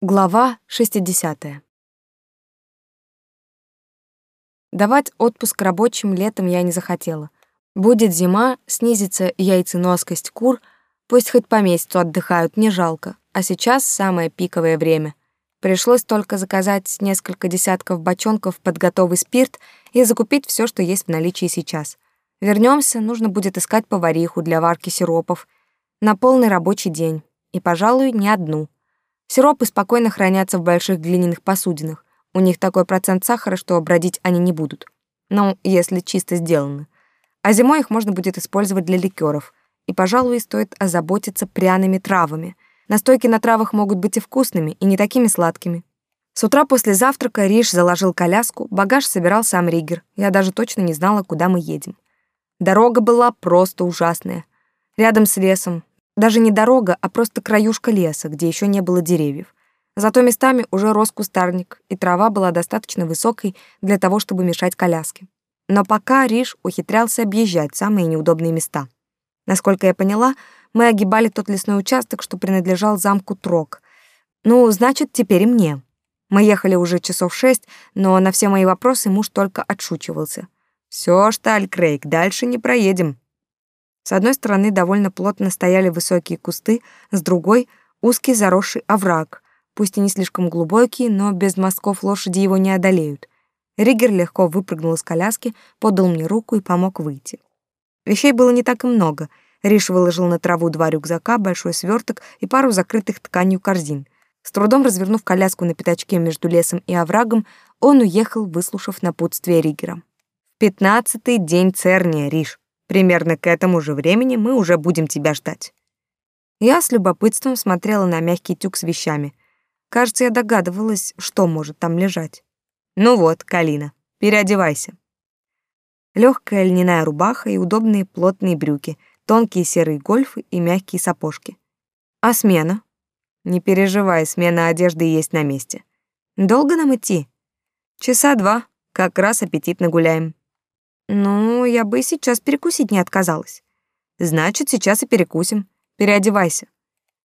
Глава 60. Давать отпуск рабочим летом я не захотела. Будет зима, снизится яйценоскость кур, пусть хоть по месяцу отдыхают, не жалко. А сейчас самое пиковое время. Пришлось только заказать несколько десятков бочонков под готовый спирт и закупить все, что есть в наличии сейчас. Вернемся, нужно будет искать повариху для варки сиропов на полный рабочий день. И, пожалуй, не одну — Сиропы спокойно хранятся в больших глиняных посудинах. У них такой процент сахара, что бродить они не будут. Ну, если чисто сделаны. А зимой их можно будет использовать для ликеров. И, пожалуй, стоит озаботиться пряными травами. Настойки на травах могут быть и вкусными, и не такими сладкими. С утра после завтрака Риш заложил коляску, багаж собирал сам Ригер. Я даже точно не знала, куда мы едем. Дорога была просто ужасная. Рядом с лесом, даже не дорога, а просто краюшка леса, где еще не было деревьев. Зато местами уже рос кустарник, и трава была достаточно высокой для того, чтобы мешать коляске. Но пока Риш ухитрялся объезжать самые неудобные места. Насколько я поняла, мы огибали тот лесной участок, что принадлежал замку Трок. Ну, значит, теперь и мне. Мы ехали уже часов шесть, но на все мои вопросы муж только отшучивался. «Всё, Шталь, Крейг, дальше не проедем. С одной стороны довольно плотно стояли высокие кусты, с другой — узкий заросший овраг, пусть и не слишком глубокий, но без мостков лошади его не одолеют. Ригер легко выпрыгнул из коляски, подал мне руку и помог выйти. Вещей было не так и много. Риш выложил на траву два рюкзака, большой сверток и пару закрытых тканью корзин. С трудом развернув коляску на пятачке между лесом и оврагом, он уехал, выслушав напутствие Ригера. «Пятнадцатый день Церния, Риш», Примерно к этому же времени мы уже будем тебя ждать. Я с любопытством смотрела на мягкий тюк с вещами. Кажется, я догадывалась, что может там лежать. Ну вот, Калина, переодевайся. Легкая льняная рубаха и удобные плотные брюки, тонкие серые гольфы и мягкие сапожки. А смена? Не переживай, смена одежды есть на месте. Долго нам идти? Часа два, как раз аппетитно гуляем. Ну, я бы и сейчас перекусить не отказалась. Значит, сейчас и перекусим. Переодевайся.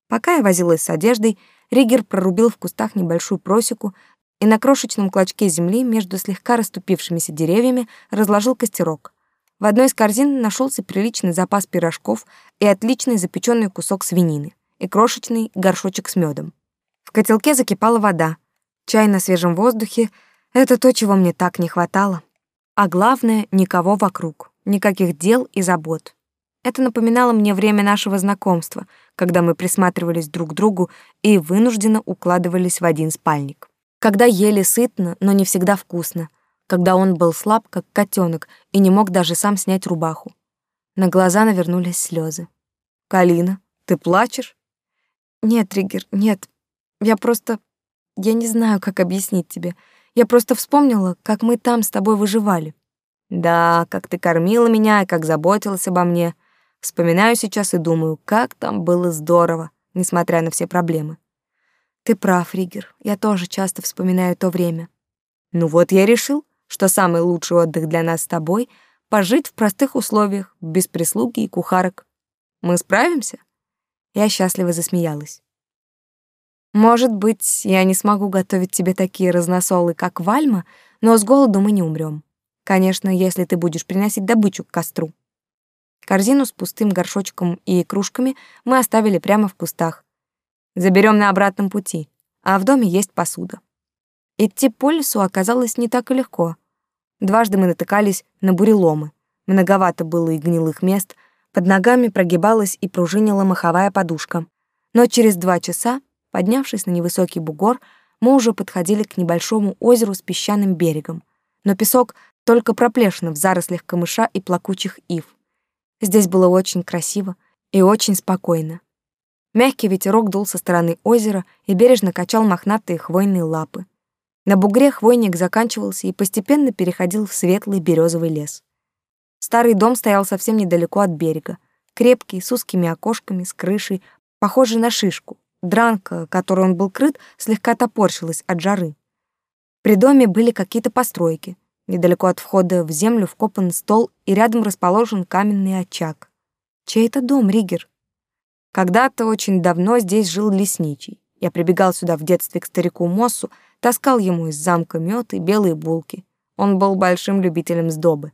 Пока я возилась с одеждой, Ригер прорубил в кустах небольшую просеку и на крошечном клочке земли между слегка расступившимися деревьями разложил костерок. В одной из корзин нашелся приличный запас пирожков и отличный запеченный кусок свинины и крошечный горшочек с медом. В котелке закипала вода. Чай на свежем воздухе — это то, чего мне так не хватало. А главное, никого вокруг, никаких дел и забот. Это напоминало мне время нашего знакомства, когда мы присматривались друг к другу и вынужденно укладывались в один спальник. Когда ели сытно, но не всегда вкусно. Когда он был слаб, как котенок, и не мог даже сам снять рубаху. На глаза навернулись слезы. «Калина, ты плачешь?» «Нет, Триггер, нет. Я просто... Я не знаю, как объяснить тебе. Я просто вспомнила, как мы там с тобой выживали. Да, как ты кормила меня и как заботилась обо мне. Вспоминаю сейчас и думаю, как там было здорово, несмотря на все проблемы. Ты прав, Ригер. Я тоже часто вспоминаю то время. Ну вот я решил, что самый лучший отдых для нас с тобой — пожить в простых условиях, без прислуги и кухарок. Мы справимся?» Я счастливо засмеялась. Может быть, я не смогу готовить тебе такие разносолы, как Вальма, но с голоду мы не умрем. Конечно, если ты будешь приносить добычу к костру. Корзину с пустым горшочком и кружками мы оставили прямо в кустах. Заберем на обратном пути, а в доме есть посуда. Идти по лесу оказалось не так и легко. Дважды мы натыкались на буреломы. Многовато было и гнилых мест, под ногами прогибалась и пружинила маховая подушка. Но через два часа Поднявшись на невысокий бугор, мы уже подходили к небольшому озеру с песчаным берегом, но песок только проплешин в зарослях камыша и плакучих ив. Здесь было очень красиво и очень спокойно. Мягкий ветерок дул со стороны озера и бережно качал мохнатые хвойные лапы. На бугре хвойник заканчивался и постепенно переходил в светлый березовый лес. Старый дом стоял совсем недалеко от берега, крепкий, с узкими окошками, с крышей, похожий на шишку. Дранка, которой он был крыт, слегка топорщилась от жары. При доме были какие-то постройки. Недалеко от входа в землю вкопан стол, и рядом расположен каменный очаг. Чей это дом, Ригер? Когда-то очень давно здесь жил лесничий, Я прибегал сюда в детстве к старику Моссу, таскал ему из замка мёд и белые булки. Он был большим любителем сдобы.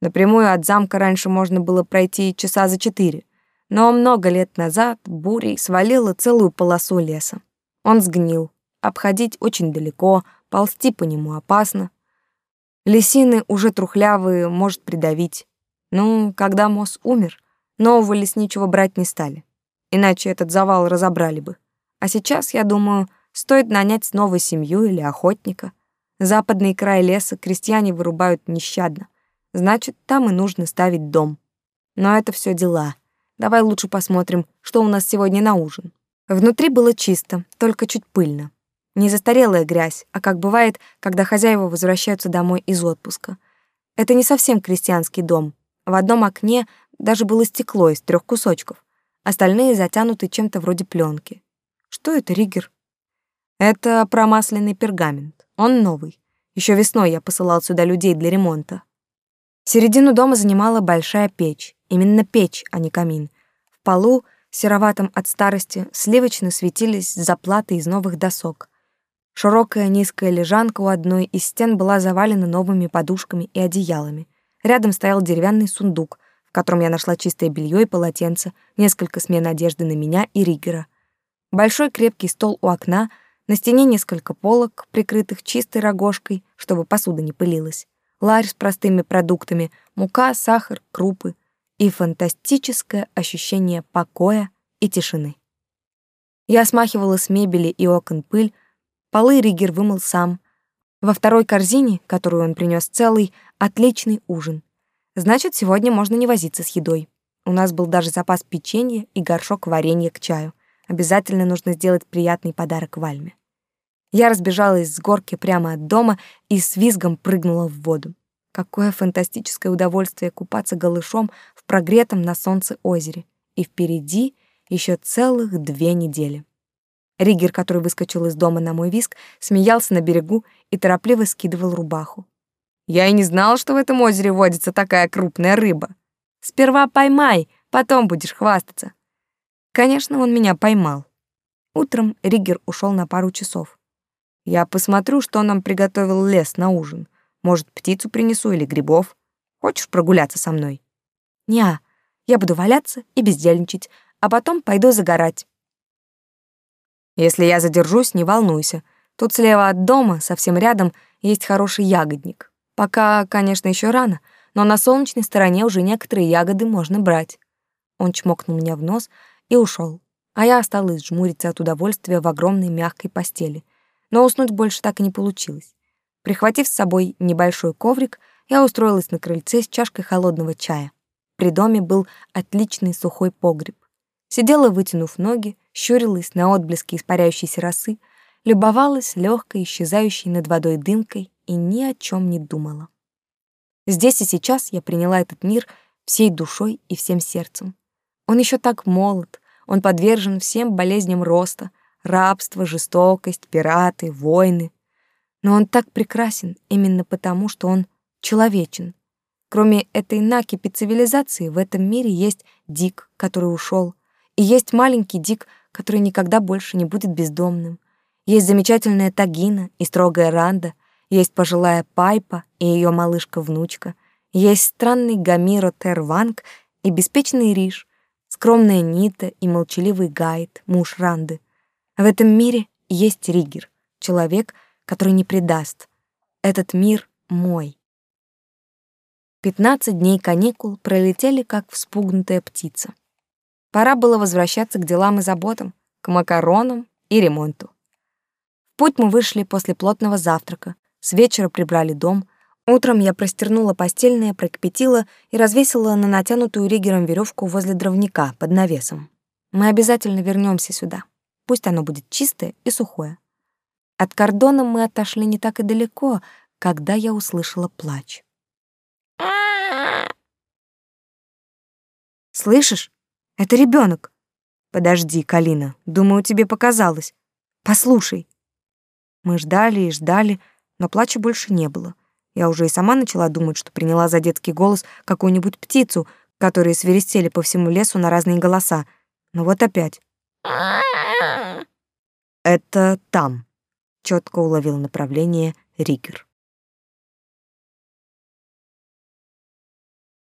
Напрямую от замка раньше можно было пройти часа за четыре, но много лет назад бурей свалила целую полосу леса. Он сгнил, обходить очень далеко, ползти по нему опасно. Лесины уже трухлявые, может придавить. Ну, когда Мосс умер, нового лесничего брать не стали. Иначе этот завал разобрали бы. А сейчас, я думаю, стоит нанять снова семью или охотника. Западный край леса крестьяне вырубают нещадно. Значит, там и нужно ставить дом. Но это все дела. Давай лучше посмотрим, что у нас сегодня на ужин. Внутри было чисто, только чуть пыльно. Не застарелая грязь, а как бывает, когда хозяева возвращаются домой из отпуска. Это не совсем крестьянский дом. В одном окне даже было стекло из трех кусочков. Остальные затянуты чем-то вроде пленки. Что это, Ригер? Это промасленный пергамент. Он новый. Еще весной я посылал сюда людей для ремонта. Середину дома занимала большая печь. Именно печь, а не камин. В полу, сероватом от старости, сливочно светились заплаты из новых досок. Широкая низкая лежанка у одной из стен была завалена новыми подушками и одеялами. Рядом стоял деревянный сундук, в котором я нашла чистое белье и полотенце, несколько смен одежды на меня и Ригера. Большой крепкий стол у окна, на стене несколько полок, прикрытых чистой рогожкой, чтобы посуда не пылилась ларь с простыми продуктами, мука, сахар, крупы и фантастическое ощущение покоя и тишины. Я смахивала с мебели и окон пыль, полы Ригер вымыл сам. Во второй корзине, которую он принес целый, отличный ужин. Значит, сегодня можно не возиться с едой. У нас был даже запас печенья и горшок варенья к чаю. Обязательно нужно сделать приятный подарок Вальме. Я разбежалась с горки прямо от дома и с визгом прыгнула в воду. Какое фантастическое удовольствие купаться голышом прогретом на солнце озере. И впереди еще целых две недели. Ригер, который выскочил из дома на мой виск, смеялся на берегу и торопливо скидывал рубаху. «Я и не знал, что в этом озере водится такая крупная рыба. Сперва поймай, потом будешь хвастаться». Конечно, он меня поймал. Утром Ригер ушел на пару часов. Я посмотрю, что нам приготовил лес на ужин. Может, птицу принесу или грибов. Хочешь прогуляться со мной? Неа, я буду валяться и бездельничать, а потом пойду загорать. Если я задержусь, не волнуйся. Тут слева от дома, совсем рядом, есть хороший ягодник. Пока, конечно, еще рано, но на солнечной стороне уже некоторые ягоды можно брать. Он чмокнул меня в нос и ушел, а я осталась жмуриться от удовольствия в огромной мягкой постели но уснуть больше так и не получилось. Прихватив с собой небольшой коврик, я устроилась на крыльце с чашкой холодного чая. При доме был отличный сухой погреб. Сидела, вытянув ноги, щурилась на отблески испаряющейся росы, любовалась легкой, исчезающей над водой дымкой и ни о чем не думала. Здесь и сейчас я приняла этот мир всей душой и всем сердцем. Он еще так молод, он подвержен всем болезням роста, рабство, жестокость, пираты, войны. Но он так прекрасен именно потому, что он человечен. Кроме этой накипи цивилизации, в этом мире есть Дик, который ушел, и есть маленький Дик, который никогда больше не будет бездомным. Есть замечательная Тагина и строгая Ранда, есть пожилая Пайпа и ее малышка-внучка, есть странный Гамиро Терванг и беспечный Риш, скромная Нита и молчаливый Гайд, муж Ранды — в этом мире есть Ригер, человек, который не предаст. Этот мир мой. Пятнадцать дней каникул пролетели, как вспугнутая птица. Пора было возвращаться к делам и заботам, к макаронам и ремонту. В путь мы вышли после плотного завтрака, с вечера прибрали дом. Утром я простернула постельное, прокипятила и развесила на натянутую ригером веревку возле дровника под навесом. Мы обязательно вернемся сюда. Пусть оно будет чистое и сухое. От кордона мы отошли не так и далеко, когда я услышала плач. «Слышишь? Это ребенок. «Подожди, Калина, думаю, тебе показалось. Послушай». Мы ждали и ждали, но плача больше не было. Я уже и сама начала думать, что приняла за детский голос какую-нибудь птицу, которые свиристели по всему лесу на разные голоса. Но вот опять. Это там, четко уловил направление Рикер.